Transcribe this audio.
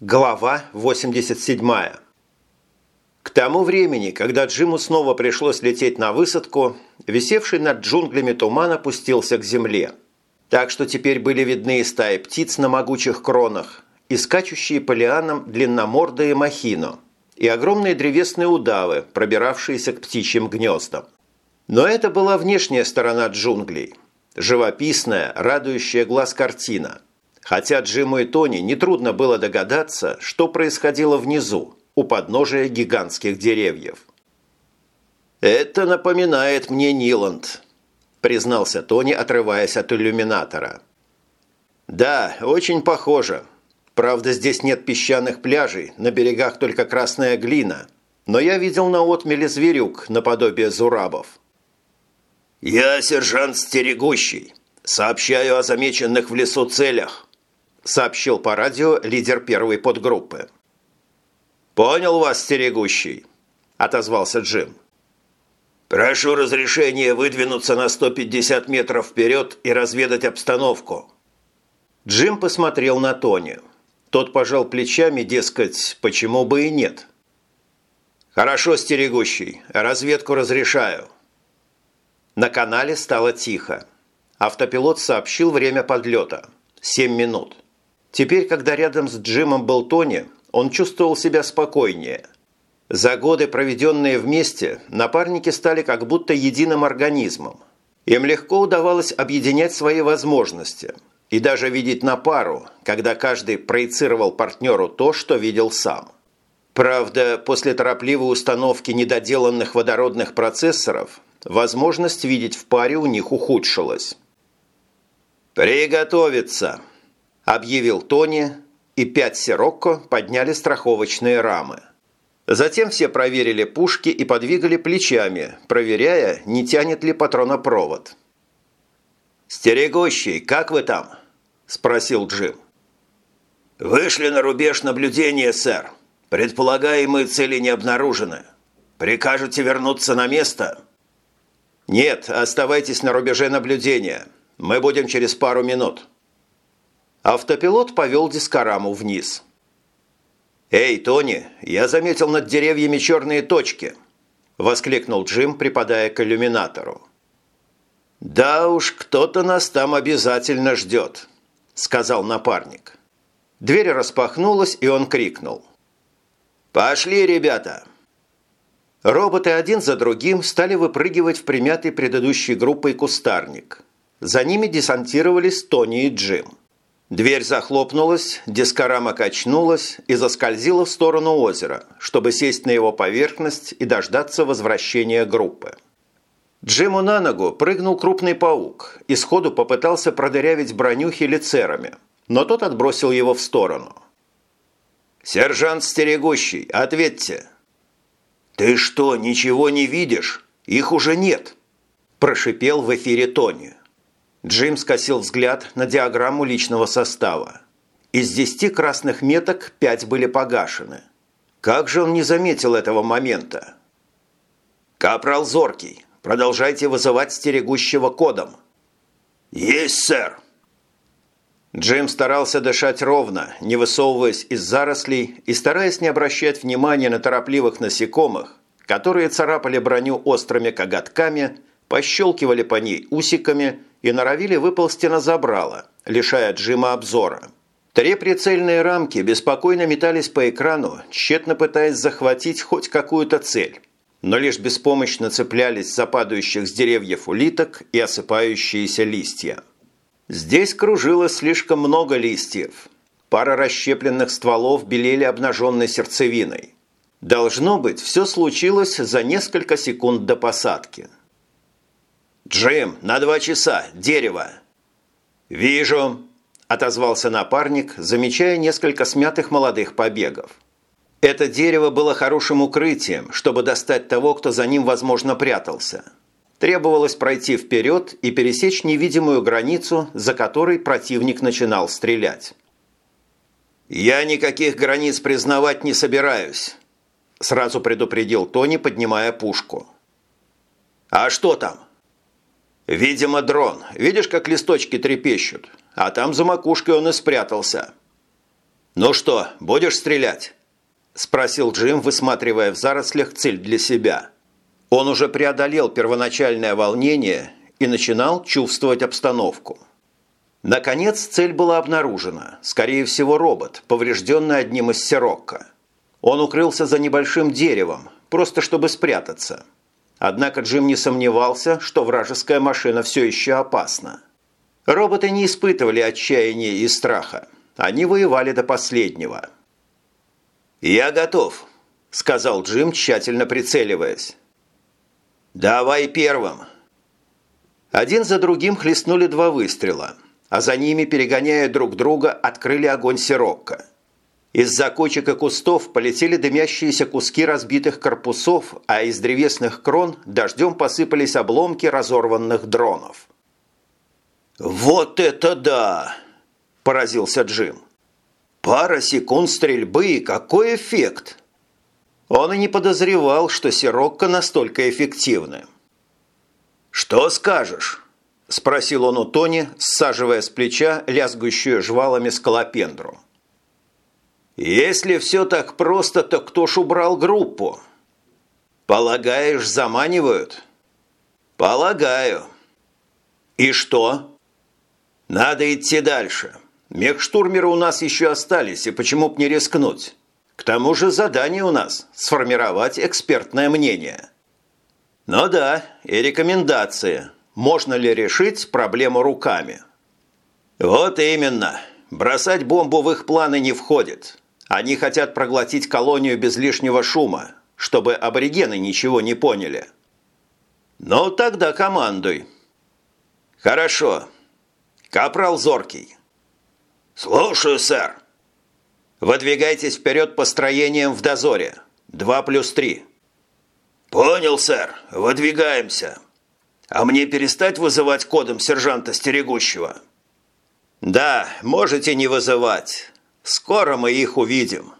Глава 87. К тому времени, когда Джиму снова пришлось лететь на высадку, висевший над джунглями туман опустился к земле. Так что теперь были видны и стаи птиц на могучих кронах, и скачущие по лианам длинномордые махино, и огромные древесные удавы, пробиравшиеся к птичьим гнездам. Но это была внешняя сторона джунглей. Живописная, радующая глаз картина – Хотя Джиму и Тони нетрудно было догадаться, что происходило внизу, у подножия гигантских деревьев. «Это напоминает мне Ниланд», – признался Тони, отрываясь от иллюминатора. «Да, очень похоже. Правда, здесь нет песчаных пляжей, на берегах только красная глина. Но я видел на отмеле зверюк, наподобие зурабов». «Я сержант Стерегущий. Сообщаю о замеченных в лесу целях сообщил по радио лидер первой подгруппы. «Понял вас, стерегущий», – отозвался Джим. «Прошу разрешения выдвинуться на 150 метров вперед и разведать обстановку». Джим посмотрел на Тони. Тот пожал плечами, дескать, почему бы и нет. «Хорошо, стерегущий, разведку разрешаю». На канале стало тихо. Автопилот сообщил время подлета – 7 минут. Теперь, когда рядом с Джимом был Тони, он чувствовал себя спокойнее. За годы, проведенные вместе, напарники стали как будто единым организмом. Им легко удавалось объединять свои возможности и даже видеть на пару, когда каждый проецировал партнеру то, что видел сам. Правда, после торопливой установки недоделанных водородных процессоров возможность видеть в паре у них ухудшилась. «Приготовиться!» Объявил Тони, и пять сирокко подняли страховочные рамы. Затем все проверили пушки и подвигали плечами, проверяя, не тянет ли патронопровод. «Стерегущий, как вы там?» – спросил Джим. «Вышли на рубеж наблюдения, сэр. Предполагаемые цели не обнаружены. Прикажете вернуться на место?» «Нет, оставайтесь на рубеже наблюдения. Мы будем через пару минут». Автопилот повел дискораму вниз. «Эй, Тони, я заметил над деревьями черные точки!» – воскликнул Джим, припадая к иллюминатору. «Да уж, кто-то нас там обязательно ждет», – сказал напарник. Дверь распахнулась, и он крикнул. «Пошли, ребята!» Роботы один за другим стали выпрыгивать в примятый предыдущей группой кустарник. За ними десантировались Тони и Джим. Дверь захлопнулась, дискорама качнулась и заскользила в сторону озера, чтобы сесть на его поверхность и дождаться возвращения группы. Джиму на ногу прыгнул крупный паук и сходу попытался продырявить броню хелицерами, но тот отбросил его в сторону. «Сержант Стерегущий, ответьте!» «Ты что, ничего не видишь? Их уже нет!» – прошипел в эфире Тони. Джим скосил взгляд на диаграмму личного состава. Из десяти красных меток пять были погашены. Как же он не заметил этого момента? «Капрал Зоркий, продолжайте вызывать стерегущего кодом». «Есть, сэр!» Джим старался дышать ровно, не высовываясь из зарослей и стараясь не обращать внимания на торопливых насекомых, которые царапали броню острыми коготками, пощелкивали по ней усиками и норовили выползти на забрало, лишая Джима обзора. Три прицельные рамки беспокойно метались по экрану, тщетно пытаясь захватить хоть какую-то цель, но лишь беспомощно цеплялись за падающих с деревьев улиток и осыпающиеся листья. Здесь кружилось слишком много листьев. Пара расщепленных стволов белели обнаженной сердцевиной. Должно быть, все случилось за несколько секунд до посадки – «Джим, на два часа! Дерево!» «Вижу!» – отозвался напарник, замечая несколько смятых молодых побегов. Это дерево было хорошим укрытием, чтобы достать того, кто за ним, возможно, прятался. Требовалось пройти вперед и пересечь невидимую границу, за которой противник начинал стрелять. «Я никаких границ признавать не собираюсь», – сразу предупредил Тони, поднимая пушку. «А что там?» «Видимо, дрон. Видишь, как листочки трепещут? А там за макушкой он и спрятался». «Ну что, будешь стрелять?» – спросил Джим, высматривая в зарослях цель для себя. Он уже преодолел первоначальное волнение и начинал чувствовать обстановку. Наконец цель была обнаружена. Скорее всего, робот, поврежденный одним из сирокко. Он укрылся за небольшим деревом, просто чтобы спрятаться. Однако Джим не сомневался, что вражеская машина все еще опасна. Роботы не испытывали отчаяния и страха. Они воевали до последнего. «Я готов», – сказал Джим, тщательно прицеливаясь. «Давай первым». Один за другим хлестнули два выстрела – а за ними, перегоняя друг друга, открыли огонь сирокко. Из-за кочек и кустов полетели дымящиеся куски разбитых корпусов, а из древесных крон дождем посыпались обломки разорванных дронов. «Вот это да!» – поразился Джим. «Пара секунд стрельбы и какой эффект!» Он и не подозревал, что сирокко настолько эффективны. «Что скажешь?» – спросил он у Тони, саживая с плеча лязгущую жвалами скалопендру. «Если все так просто, то кто ж убрал группу?» «Полагаешь, заманивают?» «Полагаю». «И что?» «Надо идти дальше. Мехштурмеры у нас еще остались, и почему б не рискнуть? К тому же задание у нас – сформировать экспертное мнение». «Ну да, и рекомендации» можно ли решить проблему руками. Вот именно. Бросать бомбу в их планы не входит. Они хотят проглотить колонию без лишнего шума, чтобы аборигены ничего не поняли. Ну, тогда командуй. Хорошо. Капрал Зоркий. Слушаю, сэр. Выдвигайтесь вперед по строениям в дозоре. Два плюс три. Понял, сэр. Выдвигаемся. А мне перестать вызывать кодом сержанта Стерегущего? Да, можете не вызывать. Скоро мы их увидим.